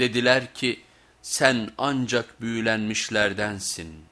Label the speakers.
Speaker 1: Dediler ki sen ancak büyülenmişlerdensin.''